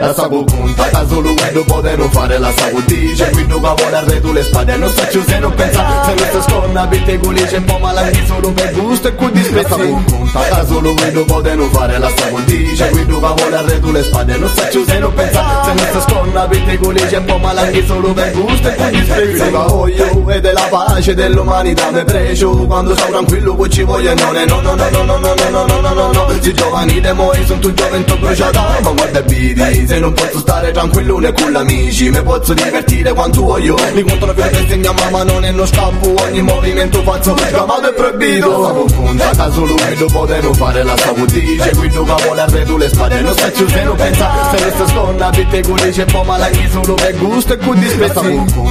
la sabu conta Ca solo quando pote non fare la sabu dice Quindi che vuole tu le spade Non sta chiuso e non pensa Se non sta sconna bitte culice un po' malanghi solo per gusto e con disprezzi La sabu conta Ca solo quando pote non fare la sabu dice Quindi che vuole tu le spade Non sta chiuso e non pensa Se non sta sconna bitte culice un po' malanghi solo per gusto e con disprezzi Ma voglio e della pace dell'umanità me precio Quando sto tranquillo poi ci voglio e non è no no no no no no no no no no no Si giovani de moi sono tu gioventù bruciata Ma guarda bidi vacanze non posso stare tranquillone con gli amici Mi posso divertire quanto voglio. Mi conto la violenza mia mamma non è uno scampo Ogni movimento faccio. Chiamato è proibito. Stavo puntata solo e dopo non fare la savutrice Quindi capo l'arredo le spade non stai chiusendo pensa. Se ne sto non avete goleje po malaghi solo per gusto e con disprezzo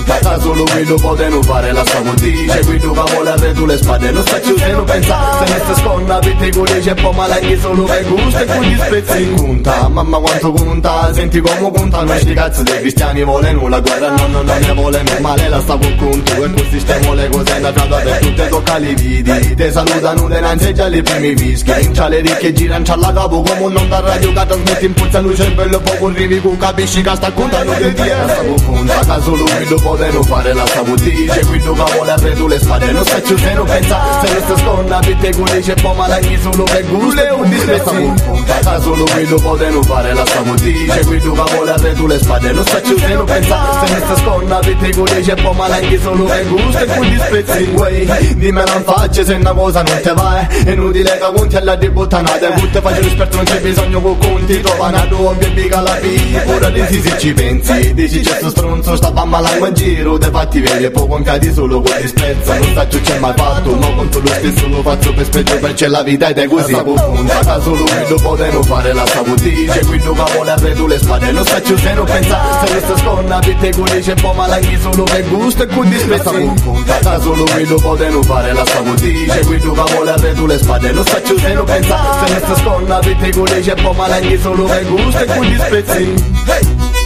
Tata solo quello potendo fare la sua condice Guido cavola tu le spade lo stai chiudendo pensa. Se mette sta sconna avete goleje po malaghi solo per gusto e con disprezzo Conta, mamma quanto conta, senti come conta Noi sti cazzo dei cristiani vuole nulla guerra No, no, no, ne vuole male la sta con conto. E questi stiamo le cose da casa per tutte tocca li vidi Te salutano le nanze già le primi fischi C'ha le ricche giran, c'ha la capo come un non da radio Che trasmette in puzza lui cervello poco un arrivi con capisci che sta contando che ti è Stavo conta caso quindi volendo fare la sabotage. Quindi che vuole aprire le spade spalle non stai chiudendo pensa. Se le stai stonna vite con dice po' ma la gli solo per gulle un dile Stavo conta caso quindi volendo fare la sabotage. Quindi che vuole aprire le spade spalle non stai chiudendo pensa. Se le stai stonna vite con dice po' ma la gli solo per gusto? E quindi spezzi in guai Dimmi non faccio se una cosa non te va eh. È inutile che conti alla debuttanata Butte faccio rispetto non c'è bisogno con conti. Trova una doppia biga la vita. Ora dici se ci pensi Dici c'è sto stronzo stavamo all'anima in giro De fatti vedere poi con cadi solo con disprezza Non faccio c'è mai fatto Ma conto lo stesso lo faccio per specie Perché la vita ed è così. La punta da solo quello potremmo fare la sabotice Quindi ma vuole arredo le spade Non faccio se non pensare Se questa sconna per te colice po' malaghi solo per gusto e con disprezza punta da solo quello potremmo fare la sabotice Quindi ma vuole arredo le spade Non faccio se non pensare Se questa sconna per te colice po' malaghi solo per gusto e con disprezza Hey!